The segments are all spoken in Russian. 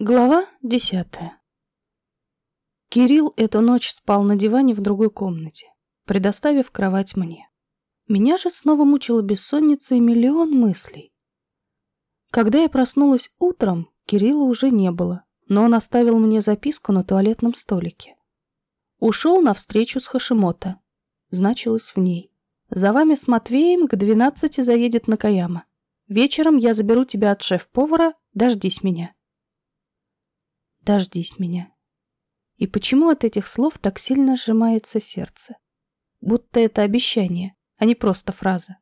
Глава десятая. Кирилл эту ночь спал на диване в другой комнате, предоставив кровать мне. Меня же снова мучила бессонница и миллион мыслей. Когда я проснулась утром, Кирилла уже не было, но он оставил мне записку на туалетном столике. Ушел на встречу с Хашимото. Значилось в ней. За вами с Матвеем к двенадцати заедет Накаяма. Вечером я заберу тебя от шеф-повара, дождись меня. Дождись меня. И почему от этих слов так сильно сжимается сердце? Будто это обещание, а не просто фраза.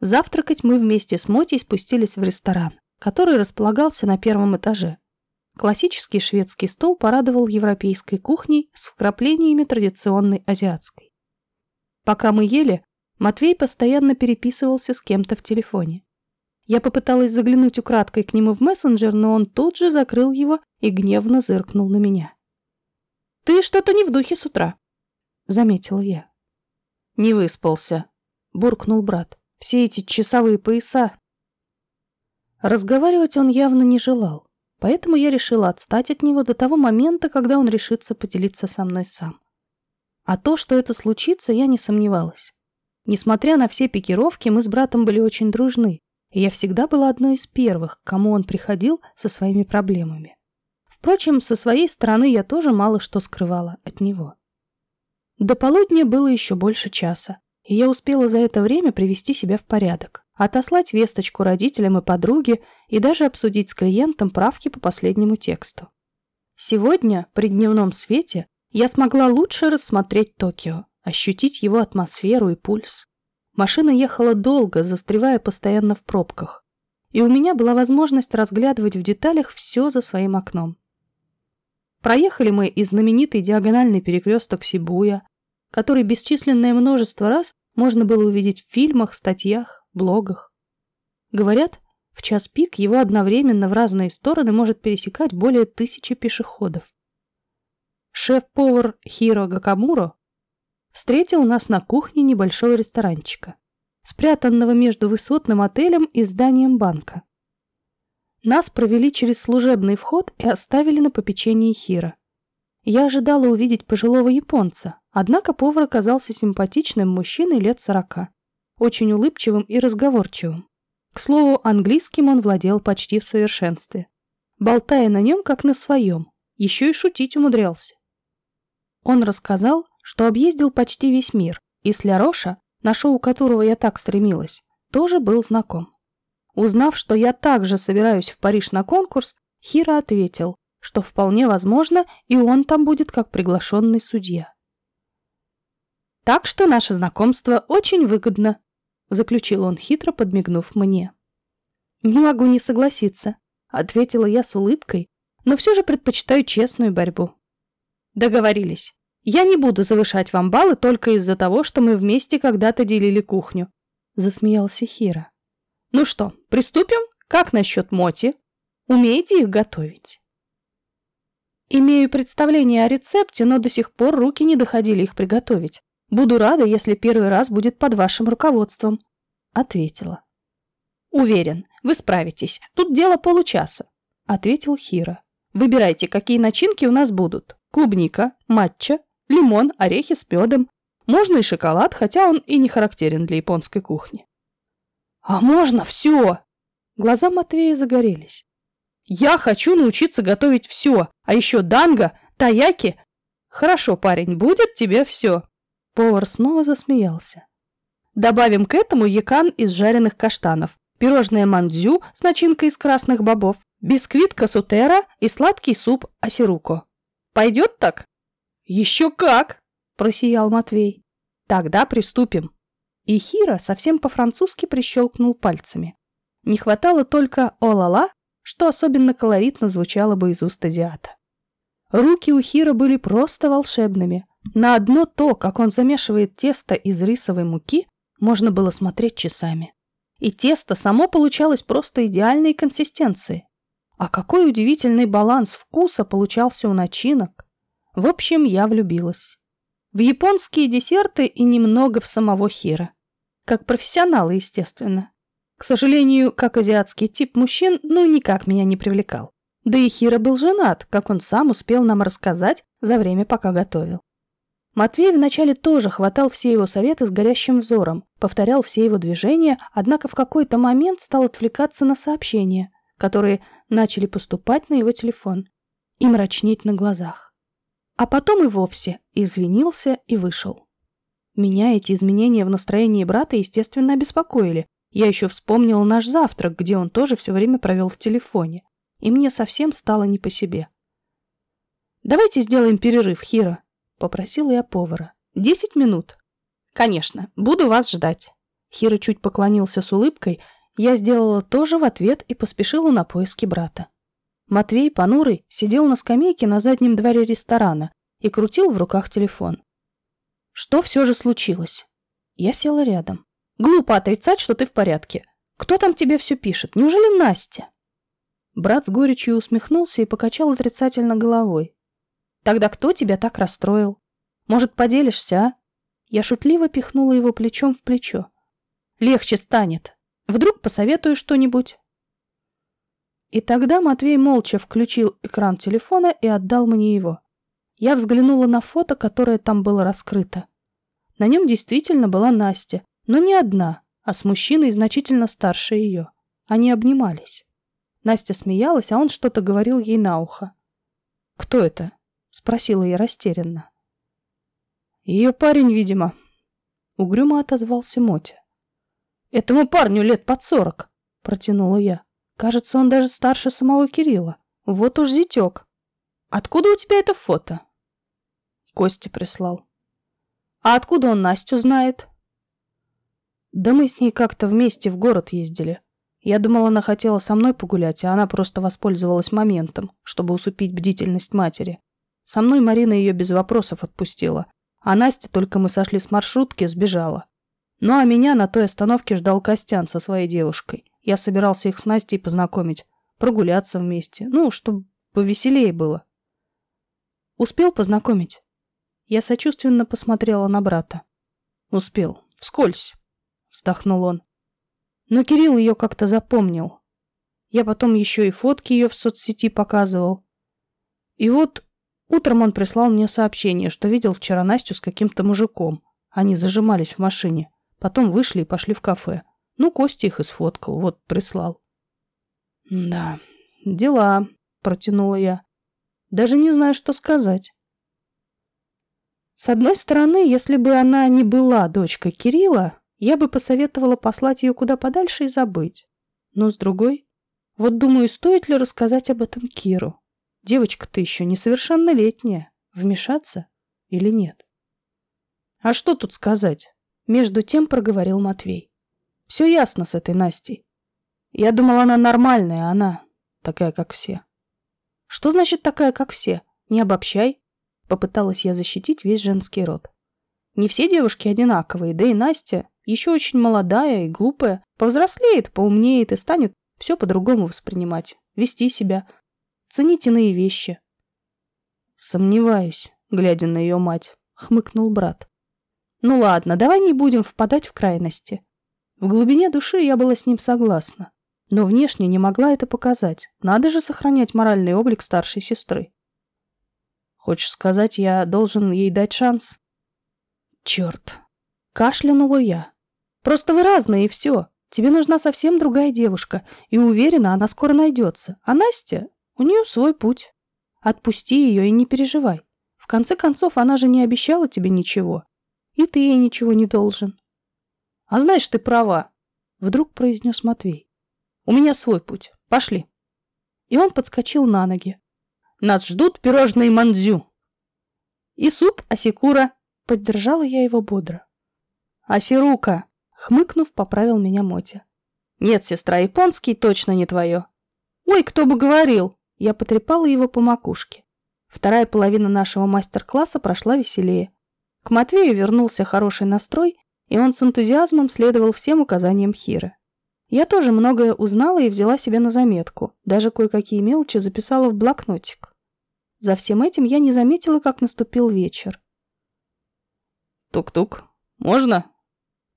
Завтракать мы вместе с Мотей спустились в ресторан, который располагался на первом этаже. Классический шведский стол порадовал европейской кухней с вкраплениями традиционной азиатской. Пока мы ели, Матвей постоянно переписывался с кем-то в телефоне. Я попыталась заглянуть украдкой к нему в мессенджер, но он тут же закрыл его и гневно зыркнул на меня. «Ты что-то не в духе с утра», — заметила я. «Не выспался», — буркнул брат. «Все эти часовые пояса...» Разговаривать он явно не желал, поэтому я решила отстать от него до того момента, когда он решится поделиться со мной сам. А то, что это случится, я не сомневалась. Несмотря на все пикировки, мы с братом были очень дружны, и я всегда была одной из первых, к кому он приходил со своими проблемами. Впрочем, со своей стороны я тоже мало что скрывала от него. До полудня было еще больше часа, и я успела за это время привести себя в порядок, отослать весточку родителям и подруге и даже обсудить с клиентом правки по последнему тексту. Сегодня, при дневном свете, я смогла лучше рассмотреть Токио, ощутить его атмосферу и пульс. Машина ехала долго, застревая постоянно в пробках. И у меня была возможность разглядывать в деталях все за своим окном. Проехали мы и знаменитый диагональный перекресток Сибуя, который бесчисленное множество раз можно было увидеть в фильмах, статьях, блогах. Говорят, в час пик его одновременно в разные стороны может пересекать более тысячи пешеходов. Шеф-повар Хиро Гакамуро встретил нас на кухне небольшого ресторанчика, спрятанного между высотным отелем и зданием банка. Нас провели через служебный вход и оставили на попечении Хира. Я ожидала увидеть пожилого японца, однако повар оказался симпатичным мужчиной лет сорока, очень улыбчивым и разговорчивым. К слову, английским он владел почти в совершенстве, болтая на нем как на своем, еще и шутить умудрялся. Он рассказал, что объездил почти весь мир, и с Ляроша, на шоу которого я так стремилась, тоже был знаком. Узнав, что я также собираюсь в Париж на конкурс, Хира ответил, что вполне возможно, и он там будет как приглашенный судья. «Так что наше знакомство очень выгодно», — заключил он, хитро подмигнув мне. «Не могу не согласиться», — ответила я с улыбкой, но все же предпочитаю честную борьбу. «Договорились. Я не буду завышать вам баллы только из-за того, что мы вместе когда-то делили кухню», — засмеялся Хира. «Ну что, приступим? Как насчет моти? Умеете их готовить?» «Имею представление о рецепте, но до сих пор руки не доходили их приготовить. Буду рада, если первый раз будет под вашим руководством», — ответила. «Уверен, вы справитесь. Тут дело получаса», — ответил Хира. «Выбирайте, какие начинки у нас будут. Клубника, матча, лимон, орехи с медом. Можно и шоколад, хотя он и не характерен для японской кухни. «А можно все!» Глаза Матвея загорелись. «Я хочу научиться готовить все, а еще данго, таяки!» «Хорошо, парень, будет тебе все!» Повар снова засмеялся. Добавим к этому якан из жареных каштанов, пирожное мандзю с начинкой из красных бобов, бисквит касутера и сладкий суп асируко. Пойдет так? «Еще как!» – просиял Матвей. «Тогда приступим». И Хира совсем по-французски прищелкнул пальцами. Не хватало только «о-ла-ла», что особенно колоритно звучало бы из уст азиата. Руки у Хира были просто волшебными. На одно то, как он замешивает тесто из рисовой муки, можно было смотреть часами. И тесто само получалось просто идеальной консистенции. А какой удивительный баланс вкуса получался у начинок. В общем, я влюбилась. В японские десерты и немного в самого Хира. Как профессионала, естественно. К сожалению, как азиатский тип мужчин, ну никак меня не привлекал. Да и Хира был женат, как он сам успел нам рассказать за время, пока готовил. Матвей вначале тоже хватал все его советы с горящим взором, повторял все его движения, однако в какой-то момент стал отвлекаться на сообщения, которые начали поступать на его телефон, и мрачнеть на глазах. А потом и вовсе извинился и вышел. Меня эти изменения в настроении брата, естественно, обеспокоили. Я еще вспомнил наш завтрак, где он тоже все время провел в телефоне. И мне совсем стало не по себе. «Давайте сделаем перерыв, Хира», — попросила я повара. «Десять минут». «Конечно, буду вас ждать». Хира чуть поклонился с улыбкой. Я сделала то же в ответ и поспешила на поиски брата. Матвей, понурый, сидел на скамейке на заднем дворе ресторана и крутил в руках телефон. Что все же случилось? Я села рядом. Глупо отрицать, что ты в порядке. Кто там тебе все пишет? Неужели Настя? Брат с горечью усмехнулся и покачал отрицательно головой. Тогда кто тебя так расстроил? Может, поделишься, а? Я шутливо пихнула его плечом в плечо. Легче станет. Вдруг посоветую что-нибудь? И тогда Матвей молча включил экран телефона и отдал мне его. Я взглянула на фото, которое там было раскрыто. На нем действительно была Настя, но не одна, а с мужчиной значительно старше ее. Они обнимались. Настя смеялась, а он что-то говорил ей на ухо. «Кто это?» — спросила я растерянно. «Ее парень, видимо». Угрюмо отозвался Мотя. «Этому парню лет под сорок», — протянула я. «Кажется, он даже старше самого Кирилла. Вот уж зятек. Откуда у тебя это фото?» Костя прислал. А откуда он Настю знает? Да мы с ней как-то вместе в город ездили. Я думала, она хотела со мной погулять, а она просто воспользовалась моментом, чтобы усупить бдительность матери. Со мной Марина ее без вопросов отпустила, а Настя, только мы сошли с маршрутки, сбежала. Ну а меня на той остановке ждал Костян со своей девушкой. Я собирался их с Настей познакомить, прогуляться вместе, ну, чтобы повеселее было. Успел познакомить? Я сочувственно посмотрела на брата. Успел. Вскользь. Вздохнул он. Но Кирилл ее как-то запомнил. Я потом еще и фотки ее в соцсети показывал. И вот утром он прислал мне сообщение, что видел вчера Настю с каким-то мужиком. Они зажимались в машине. Потом вышли и пошли в кафе. Ну, Костя их и сфоткал. Вот, прислал. Да, дела, протянула я. Даже не знаю, что сказать. С одной стороны, если бы она не была дочкой Кирилла, я бы посоветовала послать ее куда подальше и забыть. Но с другой, вот думаю, стоит ли рассказать об этом Киру. Девочка-то еще несовершеннолетняя. Вмешаться или нет? А что тут сказать? Между тем проговорил Матвей. Все ясно с этой Настей. Я думала, она нормальная, а она такая, как все. Что значит такая, как все? Не обобщай. Попыталась я защитить весь женский род. Не все девушки одинаковые, да и Настя еще очень молодая и глупая, повзрослеет, поумнеет и станет все по-другому воспринимать, вести себя, ценить иные вещи. Сомневаюсь, глядя на ее мать, хмыкнул брат. Ну ладно, давай не будем впадать в крайности. В глубине души я была с ним согласна, но внешне не могла это показать. Надо же сохранять моральный облик старшей сестры. Хочешь сказать, я должен ей дать шанс? Черт. Кашлянула я. Просто вы разные, и все. Тебе нужна совсем другая девушка, и уверена, она скоро найдется. А Настя, у нее свой путь. Отпусти ее и не переживай. В конце концов, она же не обещала тебе ничего. И ты ей ничего не должен. А знаешь, ты права, вдруг произнес Матвей. У меня свой путь. Пошли. И он подскочил на ноги. Нас ждут пирожные мандзю. И суп асикура. Поддержала я его бодро. Асирука. Хмыкнув, поправил меня Мотя. Нет, сестра, японский точно не твое. Ой, кто бы говорил. Я потрепала его по макушке. Вторая половина нашего мастер-класса прошла веселее. К Матвею вернулся хороший настрой, и он с энтузиазмом следовал всем указаниям Хиры. Я тоже многое узнала и взяла себе на заметку, даже кое-какие мелочи записала в блокнотик. За всем этим я не заметила, как наступил вечер. «Тук-тук, можно?»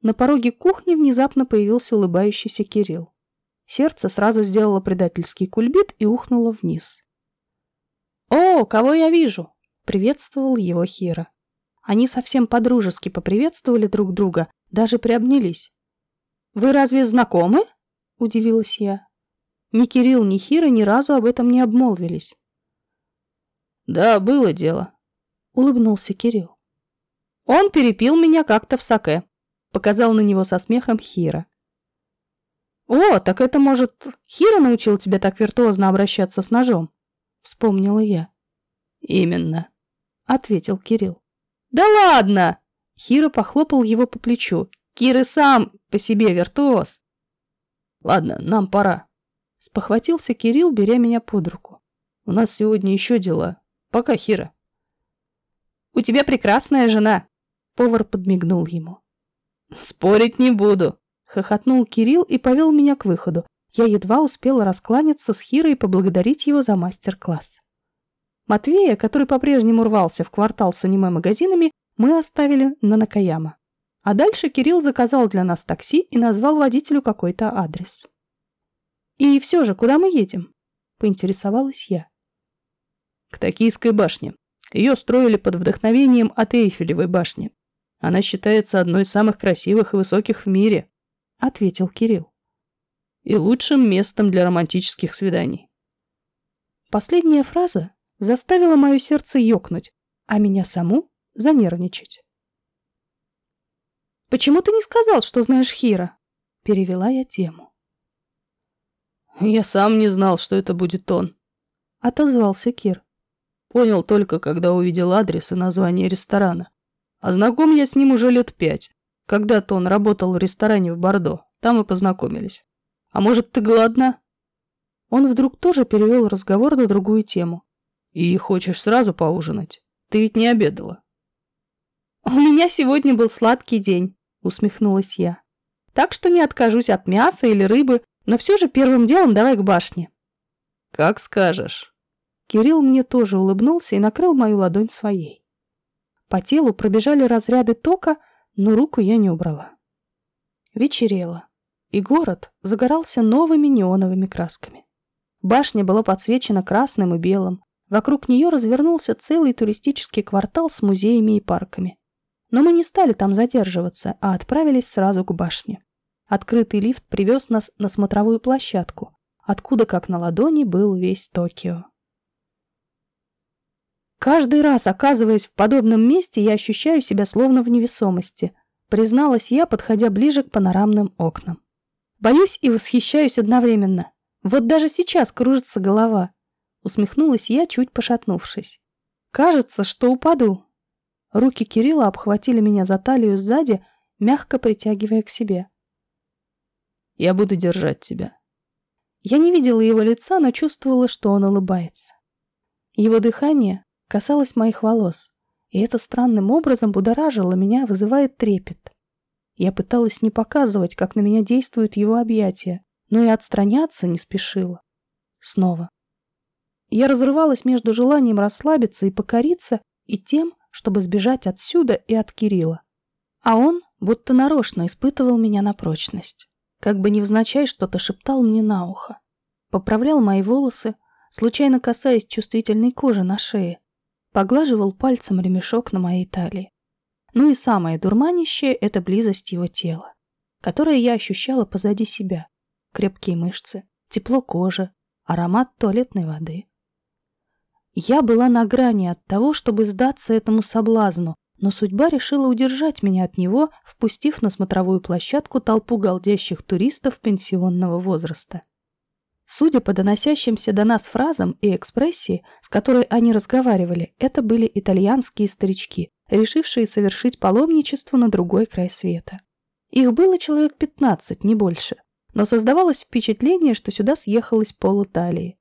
На пороге кухни внезапно появился улыбающийся Кирилл. Сердце сразу сделало предательский кульбит и ухнуло вниз. «О, кого я вижу!» — приветствовал его Хира. Они совсем подружески поприветствовали друг друга, даже приобнялись. «Вы разве знакомы?» — удивилась я. Ни Кирилл, ни Хира ни разу об этом не обмолвились. «Да, было дело», — улыбнулся Кирилл. «Он перепил меня как-то в саке», — показал на него со смехом Хира. «О, так это, может, Хира научил тебя так виртуозно обращаться с ножом?» — вспомнила я. «Именно», — ответил Кирилл. «Да ладно!» — Хира похлопал его по плечу. «Кир и сам по себе виртуоз». «Ладно, нам пора», — спохватился Кирилл, беря меня под руку. «У нас сегодня еще дела. Пока, Хира». «У тебя прекрасная жена!» — повар подмигнул ему. «Спорить не буду!» — хохотнул Кирилл и повел меня к выходу. Я едва успела раскланяться с Хирой и поблагодарить его за мастер-класс. Матвея, который по-прежнему рвался в квартал с аниме-магазинами, мы оставили на Накаяма. А дальше Кирилл заказал для нас такси и назвал водителю какой-то адрес. «И все же, куда мы едем?» — поинтересовалась я. «К Токийской башне. Ее строили под вдохновением от Эйфелевой башни. Она считается одной из самых красивых и высоких в мире», — ответил Кирилл. «И лучшим местом для романтических свиданий». Последняя фраза заставило мое сердце ёкнуть, а меня саму занервничать. «Почему ты не сказал, что знаешь Хира?» — перевела я тему. «Я сам не знал, что это будет он», — отозвался Кир. Понял только, когда увидел адрес и название ресторана. А знаком я с ним уже лет пять. Когда-то он работал в ресторане в Бордо, там и познакомились. А может, ты голодна?» Он вдруг тоже перевел разговор на другую тему. И хочешь сразу поужинать? Ты ведь не обедала. У меня сегодня был сладкий день, усмехнулась я. Так что не откажусь от мяса или рыбы, но все же первым делом давай к башне. Как скажешь. Кирилл мне тоже улыбнулся и накрыл мою ладонь своей. По телу пробежали разряды тока, но руку я не убрала. Вечерело, и город загорался новыми неоновыми красками. Башня была подсвечена красным и белым, Вокруг нее развернулся целый туристический квартал с музеями и парками. Но мы не стали там задерживаться, а отправились сразу к башне. Открытый лифт привез нас на смотровую площадку, откуда, как на ладони, был весь Токио. Каждый раз, оказываясь в подобном месте, я ощущаю себя словно в невесомости, призналась я, подходя ближе к панорамным окнам. Боюсь и восхищаюсь одновременно. Вот даже сейчас кружится голова. Усмехнулась я, чуть пошатнувшись. Кажется, что упаду. Руки Кирилла обхватили меня за талию сзади, мягко притягивая к себе. Я буду держать тебя. Я не видела его лица, но чувствовала, что он улыбается. Его дыхание касалось моих волос, и это странным образом будоражило меня, вызывает трепет. Я пыталась не показывать, как на меня действуют его объятия, но и отстраняться не спешила. Снова. Я разрывалась между желанием расслабиться и покориться и тем, чтобы сбежать отсюда и от Кирилла. А он будто нарочно испытывал меня на прочность. Как бы невзначай что-то шептал мне на ухо. Поправлял мои волосы, случайно касаясь чувствительной кожи на шее. Поглаживал пальцем ремешок на моей талии. Ну и самое дурманящее — это близость его тела, которое я ощущала позади себя. Крепкие мышцы, тепло кожи, аромат туалетной воды. Я была на грани от того, чтобы сдаться этому соблазну, но судьба решила удержать меня от него, впустив на смотровую площадку толпу галдящих туристов пенсионного возраста. Судя по доносящимся до нас фразам и экспрессии, с которой они разговаривали, это были итальянские старички, решившие совершить паломничество на другой край света. Их было человек 15, не больше, но создавалось впечатление, что сюда съехалось пол Италии.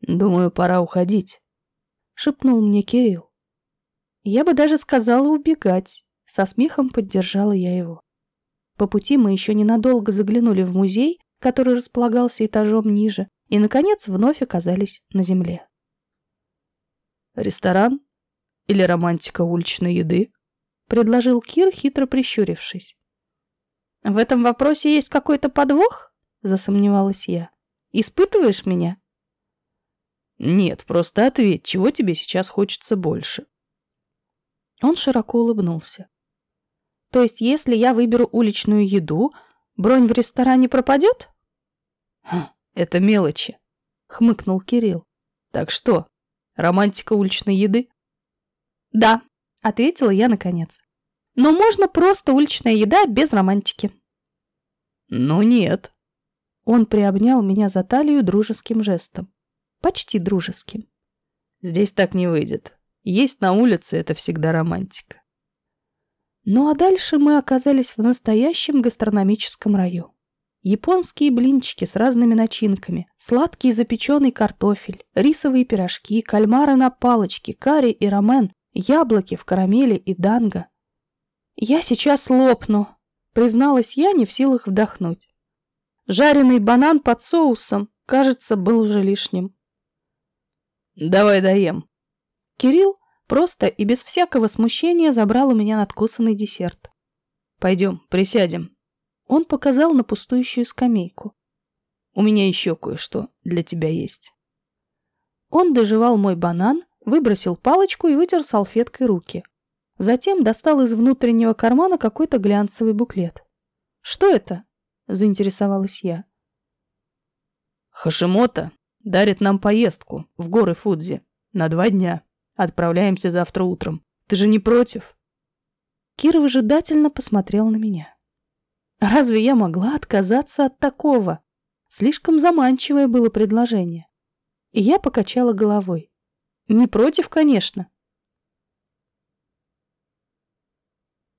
«Думаю, пора уходить», — шепнул мне Кирилл. Я бы даже сказала убегать. Со смехом поддержала я его. По пути мы еще ненадолго заглянули в музей, который располагался этажом ниже, и, наконец, вновь оказались на земле. «Ресторан? Или романтика уличной еды?» — предложил Кир, хитро прищурившись. «В этом вопросе есть какой-то подвох?» засомневалась я. «Испытываешь меня?» «Нет, просто ответь, чего тебе сейчас хочется больше?» Он широко улыбнулся. «То есть, если я выберу уличную еду, бронь в ресторане пропадет?» «Хм, «Это мелочи», — хмыкнул Кирилл. «Так что, романтика уличной еды?» «Да», — ответила я наконец. «Но можно просто уличная еда без романтики». «Ну нет». Он приобнял меня за талию дружеским жестом. Почти дружеским. «Здесь так не выйдет. Есть на улице — это всегда романтика». Ну а дальше мы оказались в настоящем гастрономическом раю. Японские блинчики с разными начинками, сладкий запеченный картофель, рисовые пирожки, кальмары на палочке, карри и рамен, яблоки в карамели и данго. «Я сейчас лопну», — призналась я, не в силах вдохнуть. Жареный банан под соусом, кажется, был уже лишним. «Давай доем». Кирилл просто и без всякого смущения забрал у меня надкусанный десерт. «Пойдем, присядем». Он показал на пустующую скамейку. «У меня еще кое-что для тебя есть». Он доживал мой банан, выбросил палочку и вытер салфеткой руки. Затем достал из внутреннего кармана какой-то глянцевый буклет. «Что это?» – заинтересовалась я. «Хашимото дарит нам поездку в горы Фудзи на два дня. Отправляемся завтра утром. Ты же не против?» Кира выжидательно посмотрел на меня. Разве я могла отказаться от такого? Слишком заманчивое было предложение. И я покачала головой. Не против, конечно.